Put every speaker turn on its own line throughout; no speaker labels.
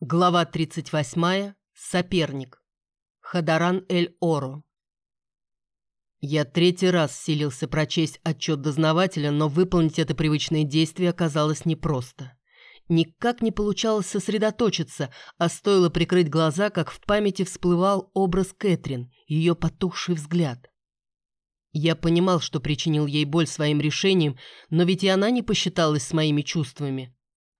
Глава 38. Соперник. Хадаран Эль-Оро. Я третий раз силился прочесть отчет дознавателя, но выполнить это привычное действие оказалось непросто. Никак не получалось сосредоточиться, а стоило прикрыть глаза, как в памяти всплывал образ Кэтрин, ее потухший взгляд. Я понимал, что причинил ей боль своим решением, но ведь и она не посчиталась с моими чувствами.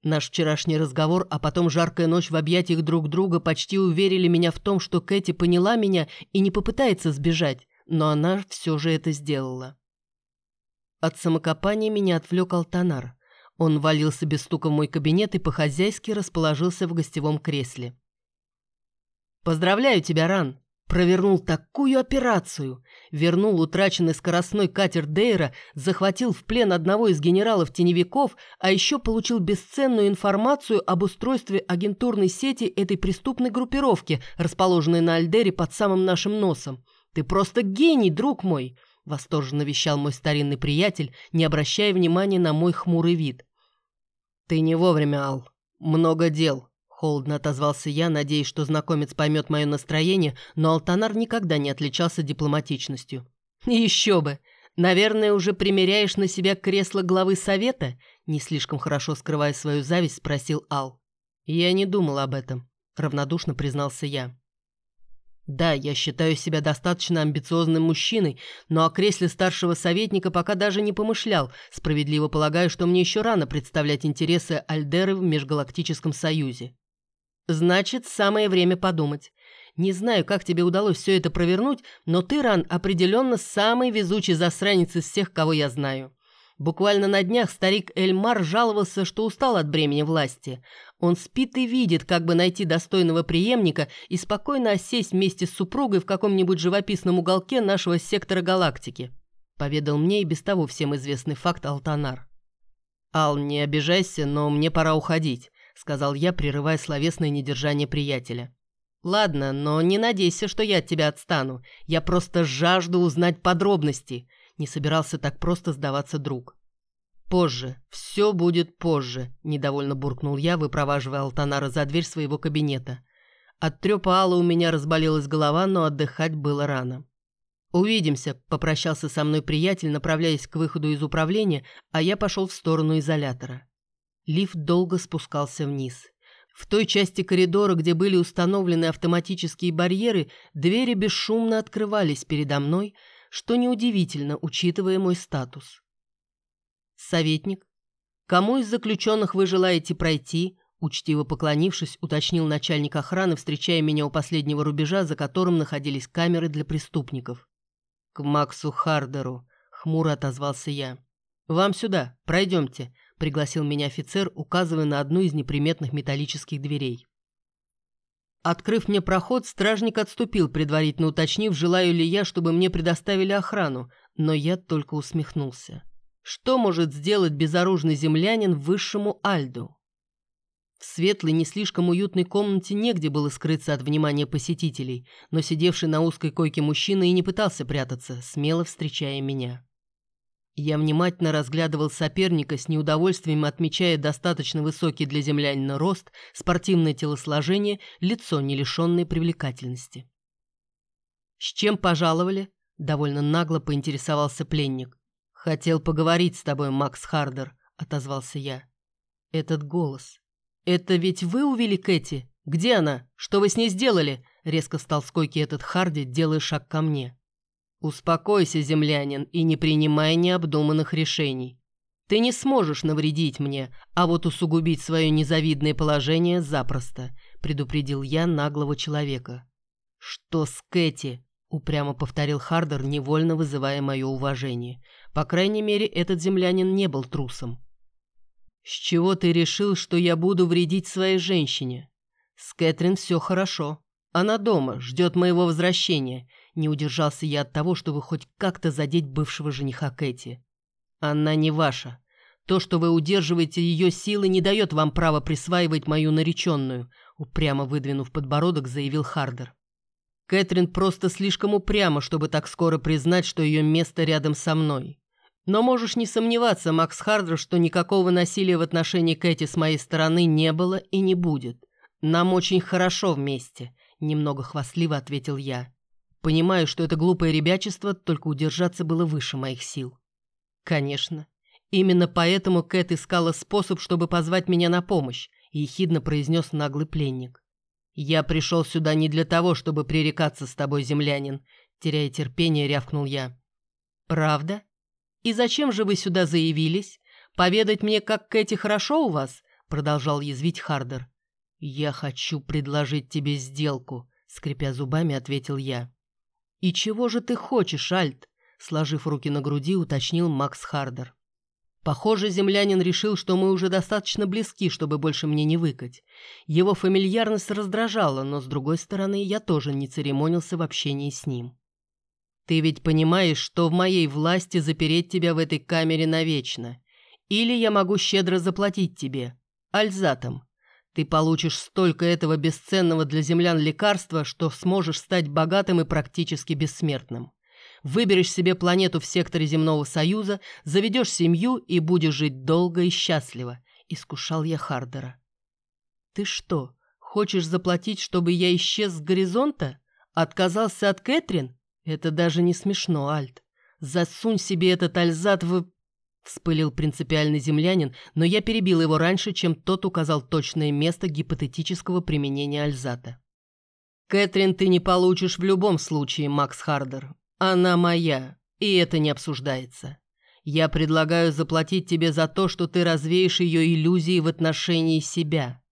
Наш вчерашний разговор, а потом жаркая ночь в объятиях друг друга почти уверили меня в том, что Кэти поняла меня и не попытается сбежать, но она все же это сделала. От самокопания меня отвлек Алтанар. Он валился без стука в мой кабинет и по-хозяйски расположился в гостевом кресле. «Поздравляю тебя, Ран!» Провернул такую операцию. Вернул утраченный скоростной катер Дейра, захватил в плен одного из генералов-теневиков, а еще получил бесценную информацию об устройстве агентурной сети этой преступной группировки, расположенной на Альдере под самым нашим носом. «Ты просто гений, друг мой!» — восторженно вещал мой старинный приятель, не обращая внимания на мой хмурый вид. «Ты не вовремя, Ал. Много дел. Холодно отозвался я, надеясь, что знакомец поймет мое настроение, но Алтанар никогда не отличался дипломатичностью. «Еще бы! Наверное, уже примеряешь на себя кресло главы совета?» Не слишком хорошо скрывая свою зависть, спросил Ал. «Я не думал об этом», — равнодушно признался я. «Да, я считаю себя достаточно амбициозным мужчиной, но о кресле старшего советника пока даже не помышлял, справедливо полагаю, что мне еще рано представлять интересы Альдеры в Межгалактическом Союзе. Значит, самое время подумать. Не знаю, как тебе удалось все это провернуть, но ты, Ран, определенно самый везучий засранец из всех, кого я знаю. Буквально на днях старик Эльмар жаловался, что устал от бремени власти. Он спит и видит, как бы найти достойного преемника и спокойно осесть вместе с супругой в каком-нибудь живописном уголке нашего сектора галактики. Поведал мне и без того всем известный факт Алтанар. «Ал, не обижайся, но мне пора уходить сказал я, прерывая словесное недержание приятеля. «Ладно, но не надейся, что я от тебя отстану. Я просто жажду узнать подробности». Не собирался так просто сдаваться друг. «Позже. Все будет позже», – недовольно буркнул я, выпроваживая Алтанара за дверь своего кабинета. От трёпа Алла у меня разболелась голова, но отдыхать было рано. «Увидимся», – попрощался со мной приятель, направляясь к выходу из управления, а я пошел в сторону изолятора. Лифт долго спускался вниз. В той части коридора, где были установлены автоматические барьеры, двери бесшумно открывались передо мной, что неудивительно, учитывая мой статус. «Советник, кому из заключенных вы желаете пройти?» Учтиво поклонившись, уточнил начальник охраны, встречая меня у последнего рубежа, за которым находились камеры для преступников. «К Максу Хардеру», — хмуро отозвался я. «Вам сюда, пройдемте», — пригласил меня офицер, указывая на одну из неприметных металлических дверей. Открыв мне проход, стражник отступил, предварительно уточнив, желаю ли я, чтобы мне предоставили охрану, но я только усмехнулся. Что может сделать безоружный землянин высшему Альду? В светлой, не слишком уютной комнате негде было скрыться от внимания посетителей, но сидевший на узкой койке мужчина и не пытался прятаться, смело встречая меня. Я внимательно разглядывал соперника с неудовольствием, отмечая достаточно высокий для землянина рост, спортивное телосложение, лицо, не лишенное привлекательности. «С чем пожаловали?» – довольно нагло поинтересовался пленник. «Хотел поговорить с тобой, Макс Хардер», – отозвался я. «Этот голос. Это ведь вы увели Кэти? Где она? Что вы с ней сделали?» Резко встал с этот Харди, делая шаг ко мне. «Успокойся, землянин, и не принимай необдуманных решений. Ты не сможешь навредить мне, а вот усугубить свое незавидное положение запросто», предупредил я наглого человека. «Что с Кэти?» — упрямо повторил Хардер, невольно вызывая мое уважение. По крайней мере, этот землянин не был трусом. «С чего ты решил, что я буду вредить своей женщине? С Кэтрин все хорошо. Она дома, ждет моего возвращения. Не удержался я от того, чтобы хоть как-то задеть бывшего жениха Кэти. Она не ваша. То, что вы удерживаете ее силы, не дает вам права присваивать мою нареченную, упрямо выдвинув подбородок, заявил Хардер. Кэтрин просто слишком упряма, чтобы так скоро признать, что ее место рядом со мной. Но можешь не сомневаться, Макс Хардер, что никакого насилия в отношении Кэти с моей стороны не было и не будет. «Нам очень хорошо вместе», — немного хвастливо ответил я. Понимаю, что это глупое ребячество, только удержаться было выше моих сил. Конечно. Именно поэтому Кэт искала способ, чтобы позвать меня на помощь, ехидно произнес наглый пленник. «Я пришел сюда не для того, чтобы пререкаться с тобой, землянин», теряя терпение, рявкнул я. «Правда? И зачем же вы сюда заявились? Поведать мне, как Кэти хорошо у вас?» продолжал язвить Хардер. «Я хочу предложить тебе сделку», скрипя зубами, ответил я. «И чего же ты хочешь, Альт?» сложив руки на груди, уточнил Макс Хардер. Похоже, землянин решил, что мы уже достаточно близки, чтобы больше мне не выкать. Его фамильярность раздражала, но, с другой стороны, я тоже не церемонился в общении с ним. «Ты ведь понимаешь, что в моей власти запереть тебя в этой камере навечно. Или я могу щедро заплатить тебе. Альзатом. Ты получишь столько этого бесценного для землян лекарства, что сможешь стать богатым и практически бессмертным. Выберешь себе планету в секторе Земного Союза, заведешь семью и будешь жить долго и счастливо», — искушал я Хардера. «Ты что, хочешь заплатить, чтобы я исчез с горизонта? Отказался от Кэтрин? Это даже не смешно, Альт. Засунь себе этот альзат в...» Вспылил принципиальный землянин, но я перебил его раньше, чем тот указал точное место гипотетического применения альзата. «Кэтрин ты не получишь в любом случае, Макс Хардер. Она моя, и это не обсуждается. Я предлагаю заплатить тебе за то, что ты развеешь ее иллюзии в отношении себя.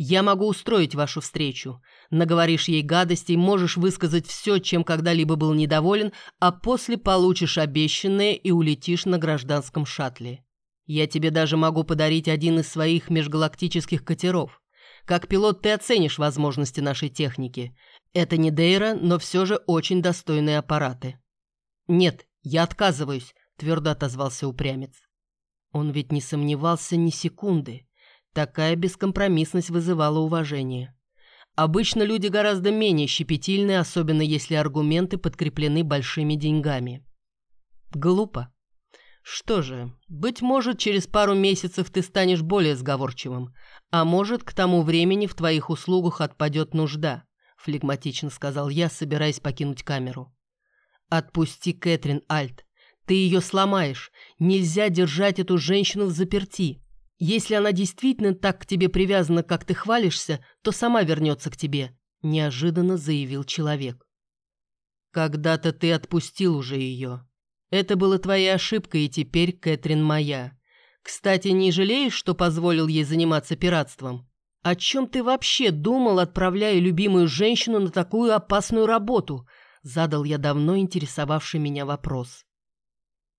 Я могу устроить вашу встречу. Наговоришь ей гадостей, можешь высказать все, чем когда-либо был недоволен, а после получишь обещанное и улетишь на гражданском шаттле. Я тебе даже могу подарить один из своих межгалактических катеров. Как пилот ты оценишь возможности нашей техники. Это не Дейра, но все же очень достойные аппараты. Нет, я отказываюсь, твердо отозвался упрямец. Он ведь не сомневался ни секунды. Такая бескомпромиссность вызывала уважение. Обычно люди гораздо менее щепетильны, особенно если аргументы подкреплены большими деньгами. Глупо. Что же, быть может, через пару месяцев ты станешь более сговорчивым, а может, к тому времени в твоих услугах отпадет нужда флегматично сказал я, собираясь покинуть камеру. «Отпусти Кэтрин, Альт. Ты ее сломаешь. Нельзя держать эту женщину в заперти. Если она действительно так к тебе привязана, как ты хвалишься, то сама вернется к тебе», — неожиданно заявил человек. «Когда-то ты отпустил уже ее. Это была твоя ошибка, и теперь Кэтрин моя. Кстати, не жалеешь, что позволил ей заниматься пиратством? «О чем ты вообще думал, отправляя любимую женщину на такую опасную работу?» Задал я давно интересовавший меня вопрос.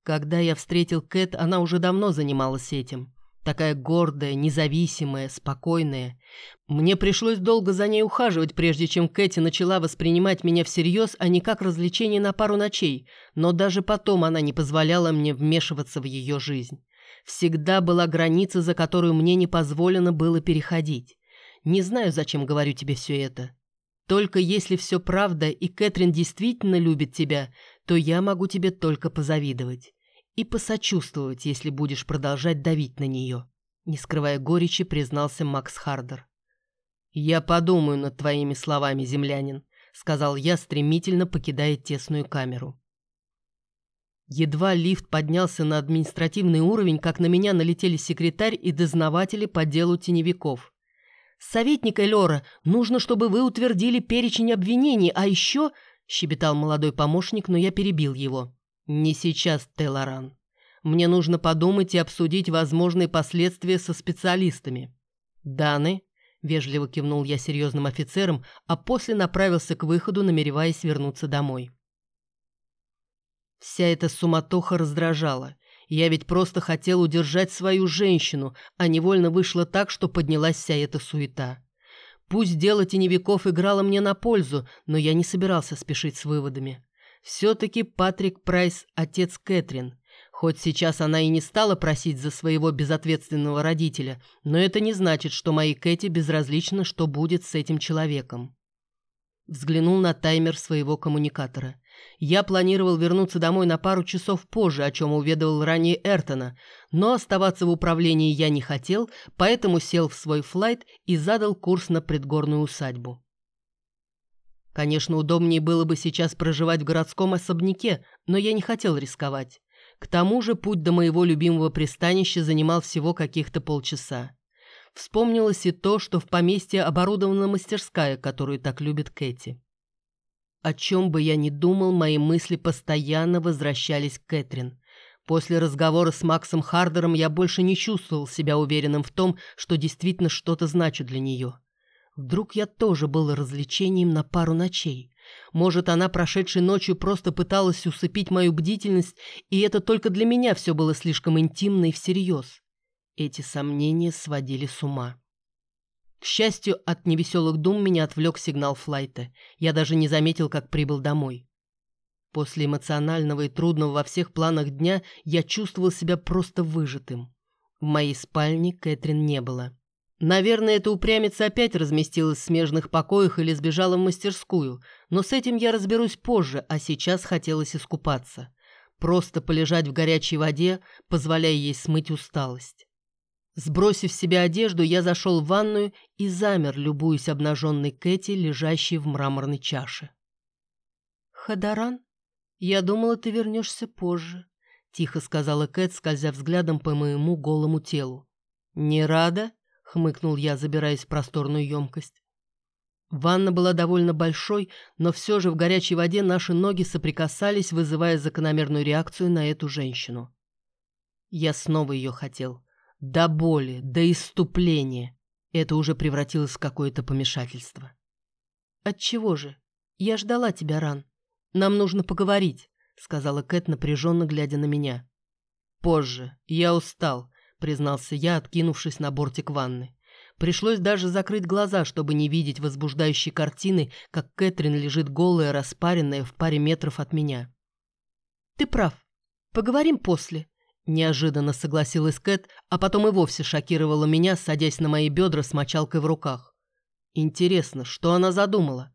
Когда я встретил Кэт, она уже давно занималась этим. Такая гордая, независимая, спокойная. Мне пришлось долго за ней ухаживать, прежде чем Кэти начала воспринимать меня всерьез, а не как развлечение на пару ночей, но даже потом она не позволяла мне вмешиваться в ее жизнь. Всегда была граница, за которую мне не позволено было переходить. Не знаю, зачем говорю тебе все это. Только если все правда, и Кэтрин действительно любит тебя, то я могу тебе только позавидовать. И посочувствовать, если будешь продолжать давить на нее. Не скрывая горечи, признался Макс Хардер. «Я подумаю над твоими словами, землянин», — сказал я, стремительно покидая тесную камеру. Едва лифт поднялся на административный уровень, как на меня налетели секретарь и дознаватели по делу теневиков. «Советник Элора, нужно, чтобы вы утвердили перечень обвинений, а еще...» — щебетал молодой помощник, но я перебил его. «Не сейчас, Телоран. Мне нужно подумать и обсудить возможные последствия со специалистами». «Даны?» — вежливо кивнул я серьезным офицером, а после направился к выходу, намереваясь вернуться домой. Вся эта суматоха раздражала. Я ведь просто хотел удержать свою женщину, а невольно вышло так, что поднялась вся эта суета. Пусть дело теневиков играло мне на пользу, но я не собирался спешить с выводами. Все-таки Патрик Прайс – отец Кэтрин. Хоть сейчас она и не стала просить за своего безответственного родителя, но это не значит, что моей Кэти безразлично, что будет с этим человеком. Взглянул на таймер своего коммуникатора. Я планировал вернуться домой на пару часов позже, о чем уведомил ранее Эртона, но оставаться в управлении я не хотел, поэтому сел в свой флайт и задал курс на предгорную усадьбу. Конечно, удобнее было бы сейчас проживать в городском особняке, но я не хотел рисковать. К тому же путь до моего любимого пристанища занимал всего каких-то полчаса. Вспомнилось и то, что в поместье оборудована мастерская, которую так любит Кэти. О чем бы я ни думал, мои мысли постоянно возвращались к Кэтрин. После разговора с Максом Хардером я больше не чувствовал себя уверенным в том, что действительно что-то значит для нее. Вдруг я тоже был развлечением на пару ночей. Может, она прошедшей ночью просто пыталась усыпить мою бдительность, и это только для меня все было слишком интимно и всерьез. Эти сомнения сводили с ума. К счастью, от невеселых дум меня отвлек сигнал флайта. Я даже не заметил, как прибыл домой. После эмоционального и трудного во всех планах дня я чувствовал себя просто выжатым. В моей спальне Кэтрин не было. Наверное, эта упрямица опять разместилась в смежных покоях или сбежала в мастерскую, но с этим я разберусь позже, а сейчас хотелось искупаться. Просто полежать в горячей воде, позволяя ей смыть усталость. Сбросив с себя одежду, я зашел в ванную и замер, любуясь обнаженной Кэти, лежащей в мраморной чаше. «Хадаран, я думала, ты вернешься позже», — тихо сказала Кэт, скользя взглядом по моему голому телу. «Не рада?» — хмыкнул я, забираясь в просторную емкость. Ванна была довольно большой, но все же в горячей воде наши ноги соприкасались, вызывая закономерную реакцию на эту женщину. Я снова ее хотел. До боли, до иступления. Это уже превратилось в какое-то помешательство. «Отчего же? Я ждала тебя, Ран. Нам нужно поговорить», — сказала Кэт, напряженно глядя на меня. «Позже. Я устал», — признался я, откинувшись на бортик ванны. Пришлось даже закрыть глаза, чтобы не видеть возбуждающей картины, как Кэтрин лежит голая, распаренная в паре метров от меня. «Ты прав. Поговорим после», Неожиданно согласилась Кэт, а потом и вовсе шокировала меня, садясь на мои бедра с мочалкой в руках. Интересно, что она задумала?